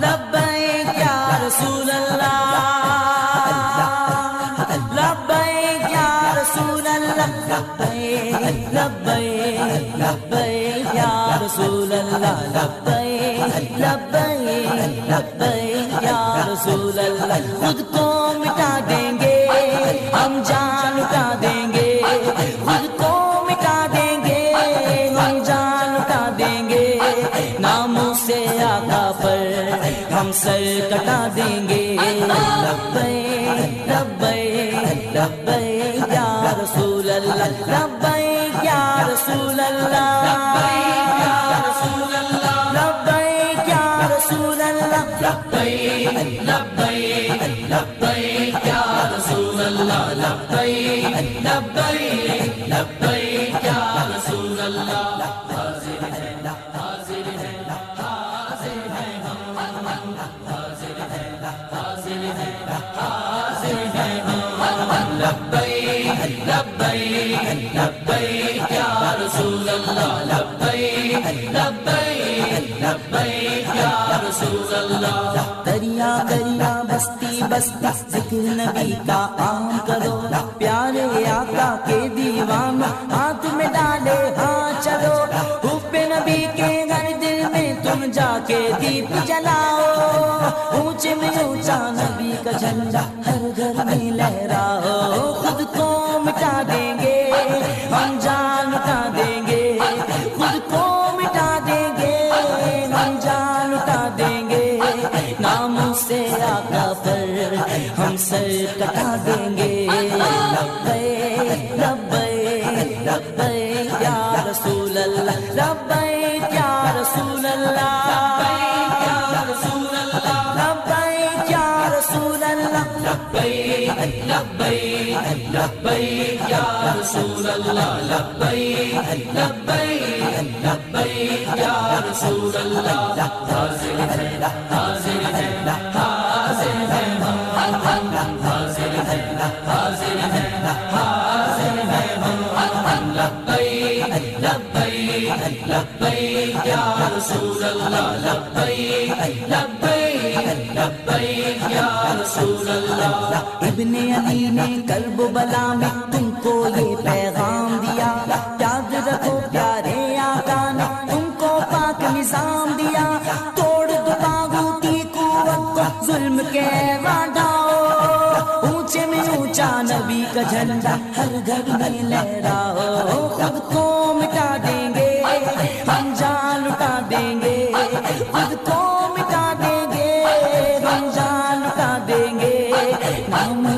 لبیک یا رسول اللہ لبیک یا اللہ اللہ یا رسول اللہ۔ خود کو سر کٹا دیں گے۔ لبیک لبیک لبیک یا رسول اللہ۔ لبیک یا رسول اللہ۔ لبیک یا رسول اللہ۔ لبیک یا رسول اللہ۔ لبیک لبیک دریا دریا بستی بستی ذکر نبی کا عام کرو پیارے آقا کے دیوان ہاتھ ہم سر کٹا دیں گے لبیک لبیک لبیک یا رسول اللہ لبیک یا رسول اللہ یا رسول اللہ لبیک یا رسول اللہ لبیک لبیک لبیک یا رسول اللہ لبیک لبیک لبیک یا رسول اللہ حاضر ہے حاضر ہے لبیک یا رسول اللہ لبیک لبیک لبیک یا رسول اللہ ابن علی نے کرب بلا میں تم کو یہ پیغام دیا۔ یاد رکھو پیارے آقا نے تم کو پاک نظام دیا۔ توڑ دو باغوت قوت کو، ظلم کے وعداؤ اونچے میں اونچا نبی کا جھنڈا، ہر گھر میں لہراؤ خود کو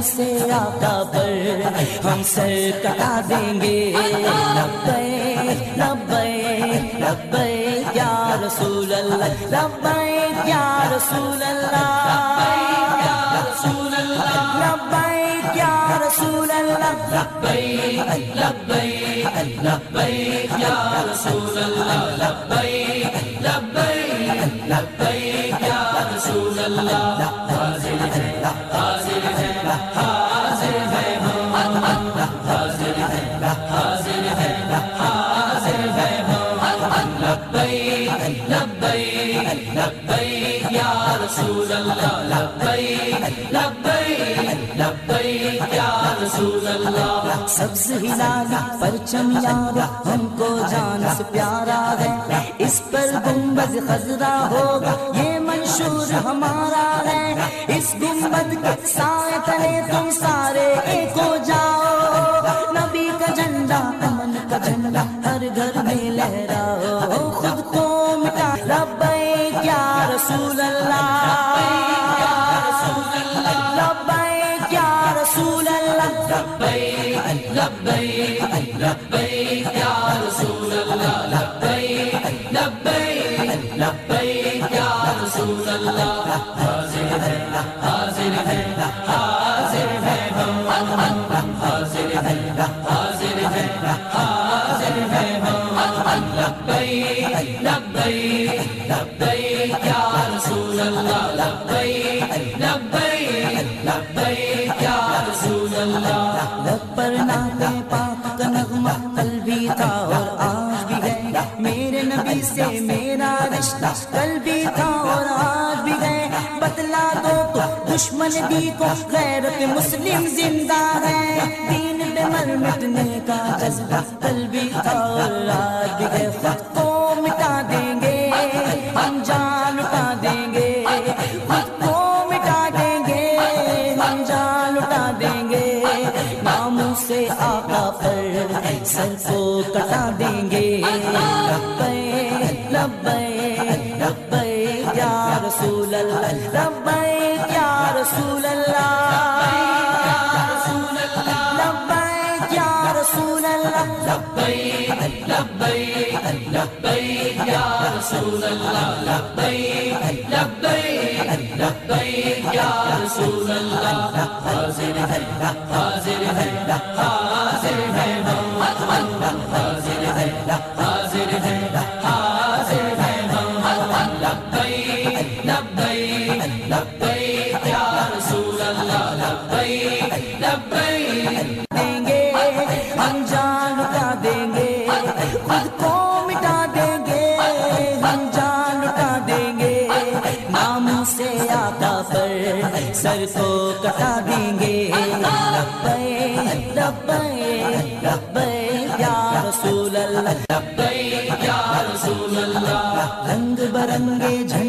سے آقا پر ہم سر کٹا دیں گے۔ لبیک لبیک لبیک یا رسول اللہ، لبیک یا رسول اللہ۔ لبیک رسول اللہ لبیک یا رسول اللہ، لبیک لبیک لبیک یا رسول اللہ۔ لبیک لبیک یا رسول اللہ، لبیک لبیک لبیک یا رسول اللہ۔ سبز ہلال پرچم یار، ہم کو جان سے پیارا ہے۔ اس پر گنبد خزرا ہوگا، یہ منشور ہمارا ہے۔ اس گنبد کے سائے تلے تم سارے لبیک یا رسول اللہ حاضر ہے حاضر ہے حاضر ہے ہم حاضر ہے حاضر ہے حاضر ہے ہم لبیک لبیک لبیک یا رسول اللہ لبیک لبیک دشمن بھی کو غیرت مسلم زندہ ہے۔ دین پہ مر مٹنے کا جذبہ کل بھی تھا اور ہے خود کو مٹا دیں گے۔ ہم جان لٹا دیں گے۔ خود کو مٹا دیں گے۔ ہم جان لٹا دیں گے۔ ناموں سے آقا پر سر کو کٹا دیں گے۔ لبے لبے لبے یا رسول اللہ لبے رسول اللہ لبے یا رسول اللہ رسول اللہ رنگ برنگے